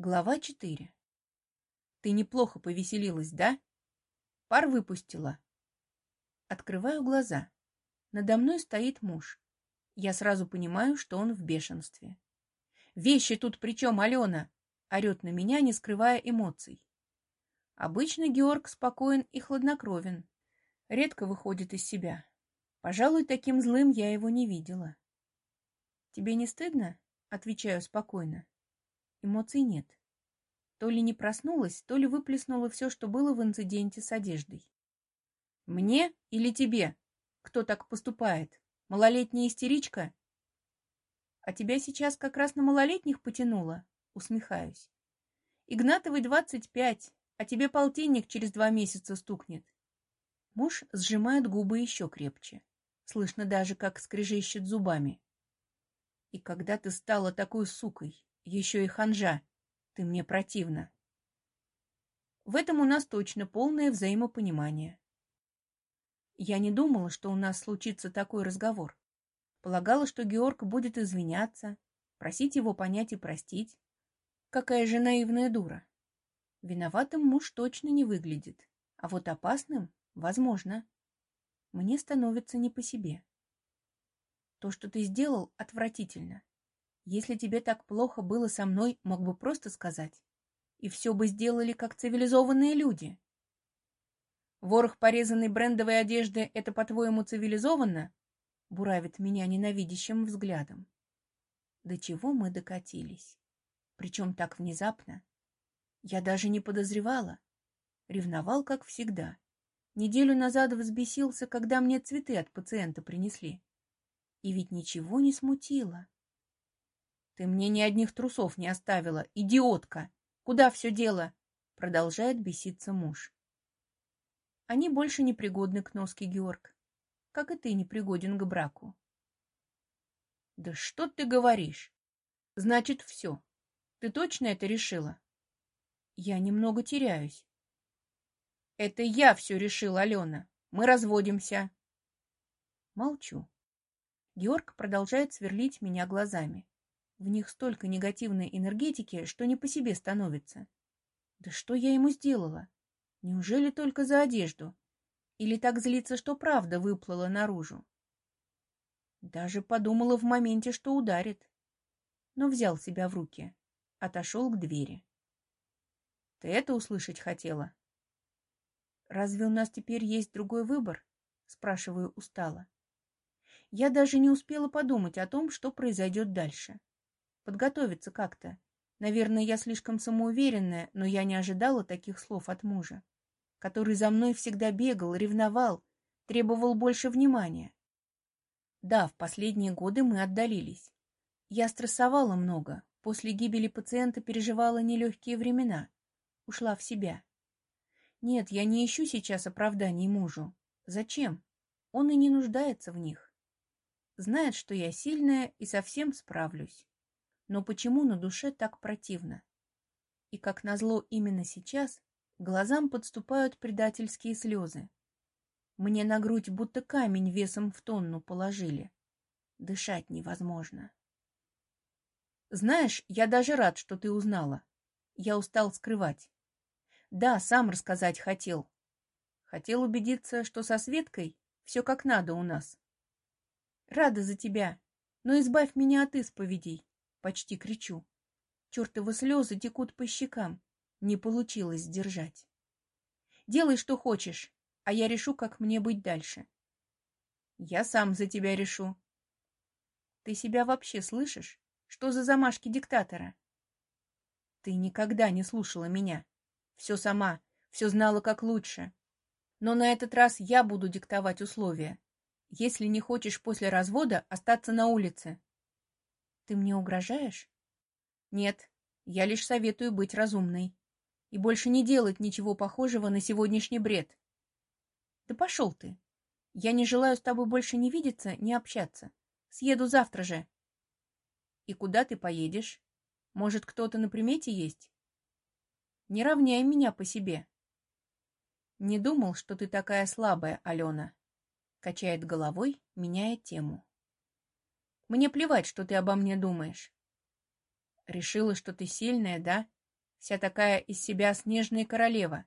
Глава 4. Ты неплохо повеселилась, да? Пар выпустила. Открываю глаза. Надо мной стоит муж. Я сразу понимаю, что он в бешенстве. «Вещи тут при чем, Алена?» — орет на меня, не скрывая эмоций. Обычно Георг спокоен и хладнокровен. Редко выходит из себя. Пожалуй, таким злым я его не видела. «Тебе не стыдно?» — отвечаю спокойно. Эмоций нет. То ли не проснулась, то ли выплеснула все, что было в инциденте с одеждой. «Мне или тебе? Кто так поступает? Малолетняя истеричка?» «А тебя сейчас как раз на малолетних потянуло?» Усмехаюсь. «Игнатовой двадцать пять, а тебе полтинник через два месяца стукнет». Муж сжимает губы еще крепче. Слышно даже, как скрежещет зубами. «И когда ты стала такой сукой?» Еще и ханжа. Ты мне противна. В этом у нас точно полное взаимопонимание. Я не думала, что у нас случится такой разговор. Полагала, что Георг будет извиняться, просить его понять и простить. Какая же наивная дура. Виноватым муж точно не выглядит, а вот опасным — возможно. Мне становится не по себе. То, что ты сделал, отвратительно. Если тебе так плохо было со мной, мог бы просто сказать. И все бы сделали, как цивилизованные люди. Ворох порезанной брендовой одежды — это, по-твоему, цивилизованно? Буравит меня ненавидящим взглядом. До чего мы докатились? Причем так внезапно. Я даже не подозревала. Ревновал, как всегда. Неделю назад взбесился, когда мне цветы от пациента принесли. И ведь ничего не смутило. Ты мне ни одних трусов не оставила, идиотка! Куда все дело? Продолжает беситься муж. Они больше не пригодны к носке, Георг. Как и ты не пригоден к браку. Да что ты говоришь? Значит, все. Ты точно это решила? Я немного теряюсь. Это я все решила, Алена. Мы разводимся. Молчу. Георг продолжает сверлить меня глазами. В них столько негативной энергетики, что не по себе становится. Да что я ему сделала? Неужели только за одежду? Или так злится, что правда выплыла наружу? Даже подумала в моменте, что ударит. Но взял себя в руки. Отошел к двери. Ты это услышать хотела? Разве у нас теперь есть другой выбор? Спрашиваю устало. Я даже не успела подумать о том, что произойдет дальше подготовиться как-то. Наверное, я слишком самоуверенная, но я не ожидала таких слов от мужа, который за мной всегда бегал, ревновал, требовал больше внимания. Да, в последние годы мы отдалились. Я стрессовала много, после гибели пациента переживала нелегкие времена, ушла в себя. Нет, я не ищу сейчас оправданий мужу. Зачем? Он и не нуждается в них. Знает, что я сильная и совсем справлюсь. Но почему на душе так противно? И, как назло, именно сейчас глазам подступают предательские слезы. Мне на грудь будто камень весом в тонну положили. Дышать невозможно. Знаешь, я даже рад, что ты узнала. Я устал скрывать. Да, сам рассказать хотел. Хотел убедиться, что со Светкой все как надо у нас. Рада за тебя, но избавь меня от исповедей. Почти кричу. Чертовы слезы текут по щекам. Не получилось сдержать. Делай, что хочешь, а я решу, как мне быть дальше. Я сам за тебя решу. Ты себя вообще слышишь? Что за замашки диктатора? Ты никогда не слушала меня. Все сама, все знала как лучше. Но на этот раз я буду диктовать условия. Если не хочешь после развода остаться на улице, ты мне угрожаешь? Нет, я лишь советую быть разумной. И больше не делать ничего похожего на сегодняшний бред. Да пошел ты. Я не желаю с тобой больше не видеться, не общаться. Съеду завтра же. И куда ты поедешь? Может, кто-то на примете есть? Не равняй меня по себе. Не думал, что ты такая слабая, Алена. Качает головой, меняя тему. Мне плевать, что ты обо мне думаешь. Решила, что ты сильная, да? Вся такая из себя снежная королева.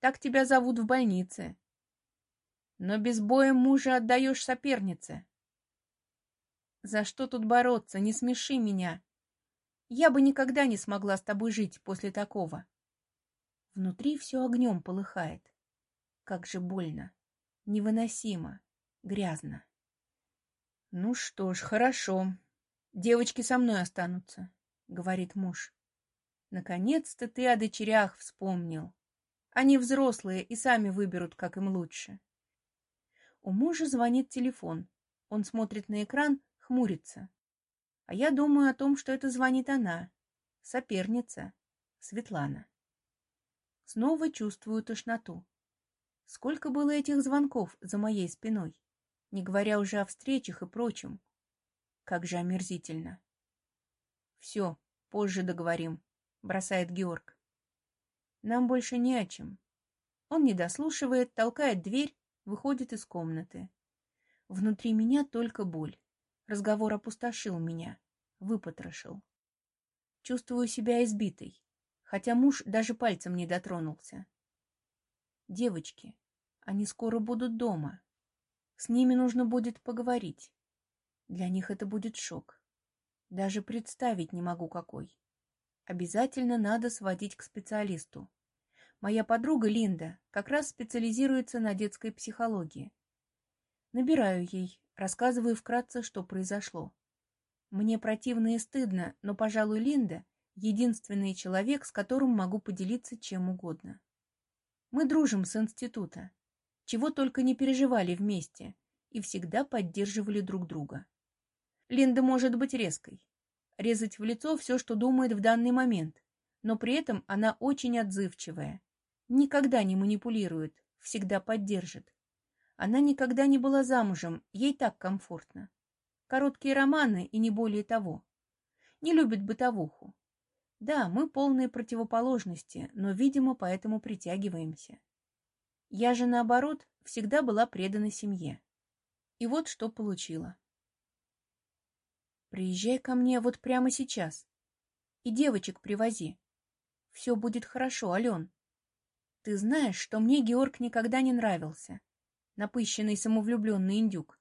Так тебя зовут в больнице. Но без боя мужа отдаешь сопернице. За что тут бороться? Не смеши меня. Я бы никогда не смогла с тобой жить после такого. Внутри все огнем полыхает. Как же больно, невыносимо, грязно. Ну что ж, хорошо. Девочки со мной останутся, говорит муж. Наконец-то ты о дочерях вспомнил. Они взрослые и сами выберут, как им лучше. У мужа звонит телефон. Он смотрит на экран, хмурится. А я думаю о том, что это звонит она, соперница, Светлана. Снова чувствую тошноту. Сколько было этих звонков за моей спиной, не говоря уже о встречах и прочем. Как же омерзительно. Все, позже договорим, бросает Георг. Нам больше не о чем. Он не дослушивает, толкает дверь, выходит из комнаты. Внутри меня только боль. Разговор опустошил меня, выпотрошил. Чувствую себя избитой, хотя муж даже пальцем не дотронулся. Девочки, они скоро будут дома. С ними нужно будет поговорить. Для них это будет шок. Даже представить не могу какой. Обязательно надо сводить к специалисту. Моя подруга Линда как раз специализируется на детской психологии. Набираю ей, рассказываю вкратце, что произошло. Мне противно и стыдно, но, пожалуй, Линда — единственный человек, с которым могу поделиться чем угодно. Мы дружим с института, чего только не переживали вместе и всегда поддерживали друг друга. Линда может быть резкой, резать в лицо все, что думает в данный момент, но при этом она очень отзывчивая, никогда не манипулирует, всегда поддержит. Она никогда не была замужем, ей так комфортно. Короткие романы и не более того. Не любит бытовуху. Да, мы полные противоположности, но, видимо, поэтому притягиваемся. Я же, наоборот, всегда была предана семье. И вот что получила. Приезжай ко мне вот прямо сейчас. И девочек привози. Все будет хорошо, Ален. Ты знаешь, что мне Георг никогда не нравился. Напыщенный самовлюбленный индюк.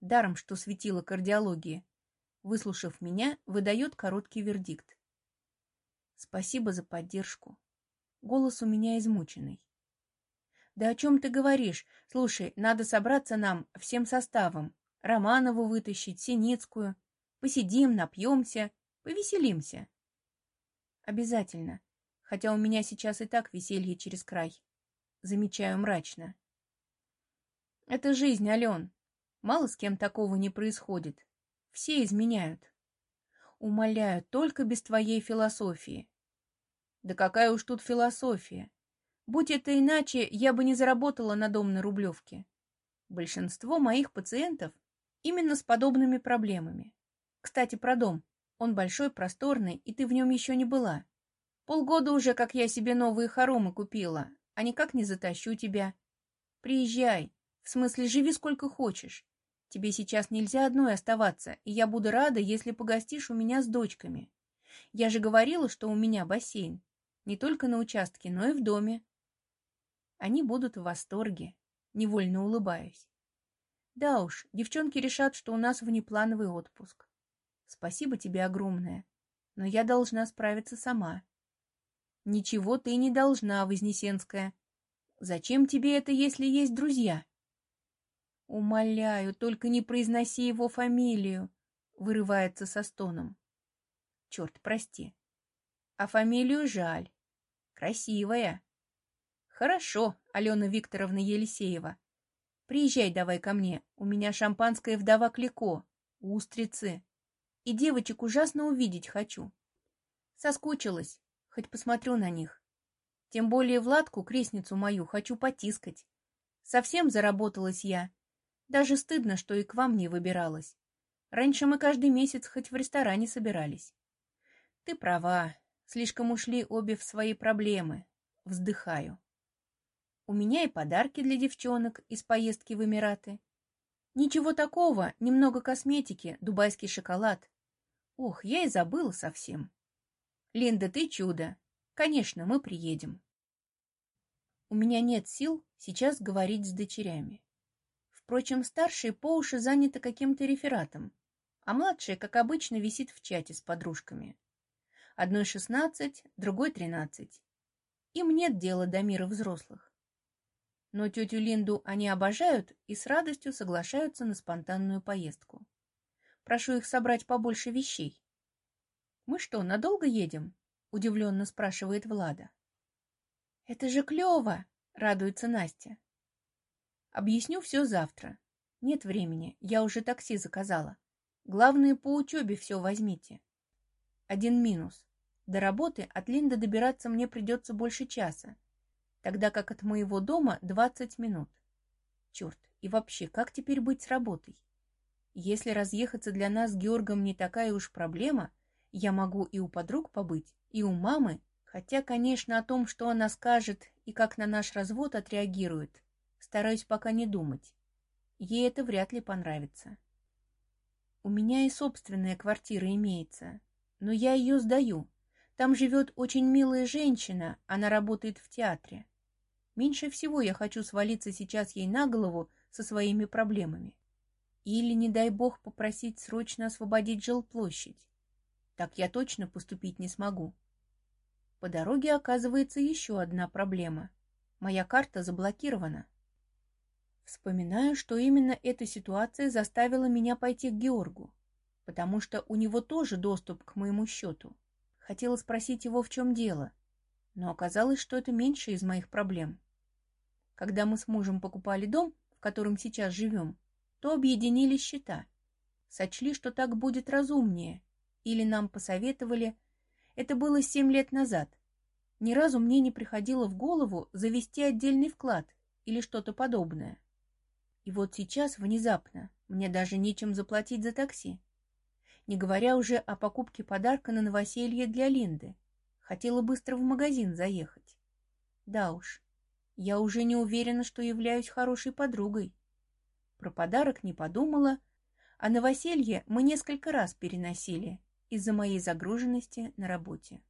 Даром, что светила кардиология. Выслушав меня, выдает короткий вердикт. Спасибо за поддержку. Голос у меня измученный. Да о чем ты говоришь? Слушай, надо собраться нам всем составом. Романову вытащить, Синицкую. Посидим, напьемся, повеселимся. Обязательно. Хотя у меня сейчас и так веселье через край. Замечаю мрачно. Это жизнь, Ален. Мало с кем такого не происходит. Все изменяют. Умоляю, только без твоей философии. Да какая уж тут философия. Будь это иначе, я бы не заработала на дом на Рублевке. Большинство моих пациентов именно с подобными проблемами. Кстати, про дом. Он большой, просторный, и ты в нем еще не была. Полгода уже, как я себе новые хоромы купила, а никак не затащу тебя. Приезжай. В смысле, живи сколько хочешь. Тебе сейчас нельзя одной оставаться, и я буду рада, если погостишь у меня с дочками. Я же говорила, что у меня бассейн. Не только на участке, но и в доме. Они будут в восторге, невольно улыбаясь. Да уж, девчонки решат, что у нас внеплановый отпуск. Спасибо тебе огромное, но я должна справиться сама. Ничего ты не должна, Вознесенская. Зачем тебе это, если есть друзья? Умоляю, только не произноси его фамилию, вырывается со стоном. Черт, прости. А фамилию жаль. Красивая. Хорошо, Алена Викторовна Елисеева. Приезжай давай ко мне, у меня шампанское вдова Клико, устрицы и девочек ужасно увидеть хочу. Соскучилась, хоть посмотрю на них. Тем более Владку, крестницу мою, хочу потискать. Совсем заработалась я. Даже стыдно, что и к вам не выбиралась. Раньше мы каждый месяц хоть в ресторане собирались. Ты права, слишком ушли обе в свои проблемы. Вздыхаю. У меня и подарки для девчонок из поездки в Эмираты. Ничего такого, немного косметики, дубайский шоколад. Ох, я и забыла совсем. Линда, ты чудо. Конечно, мы приедем. У меня нет сил сейчас говорить с дочерями. Впрочем, старшие по уши заняты каким-то рефератом, а младшая, как обычно, висит в чате с подружками. Одной шестнадцать, другой тринадцать. Им нет дела до мира взрослых. Но тетю Линду они обожают и с радостью соглашаются на спонтанную поездку. Прошу их собрать побольше вещей. «Мы что, надолго едем?» — удивленно спрашивает Влада. «Это же клево!» — радуется Настя. «Объясню все завтра. Нет времени, я уже такси заказала. Главное, по учебе все возьмите. Один минус. До работы от Линды добираться мне придется больше часа, тогда как от моего дома 20 минут. Черт, и вообще, как теперь быть с работой? Если разъехаться для нас с Георгом не такая уж проблема, я могу и у подруг побыть, и у мамы, хотя, конечно, о том, что она скажет и как на наш развод отреагирует, стараюсь пока не думать. Ей это вряд ли понравится. У меня и собственная квартира имеется, но я ее сдаю. Там живет очень милая женщина, она работает в театре. Меньше всего я хочу свалиться сейчас ей на голову со своими проблемами. Или, не дай бог, попросить срочно освободить жилплощадь. Так я точно поступить не смогу. По дороге оказывается еще одна проблема. Моя карта заблокирована. Вспоминаю, что именно эта ситуация заставила меня пойти к Георгу, потому что у него тоже доступ к моему счету. Хотела спросить его, в чем дело, но оказалось, что это меньше из моих проблем. Когда мы с мужем покупали дом, в котором сейчас живем, то объединили счета. Сочли, что так будет разумнее, или нам посоветовали, это было семь лет назад. Ни разу мне не приходило в голову завести отдельный вклад или что-то подобное. И вот сейчас внезапно мне даже нечем заплатить за такси. Не говоря уже о покупке подарка на новоселье для Линды. Хотела быстро в магазин заехать. Да уж, я уже не уверена, что являюсь хорошей подругой. Про подарок не подумала, а новоселье мы несколько раз переносили, из-за моей загруженности на работе.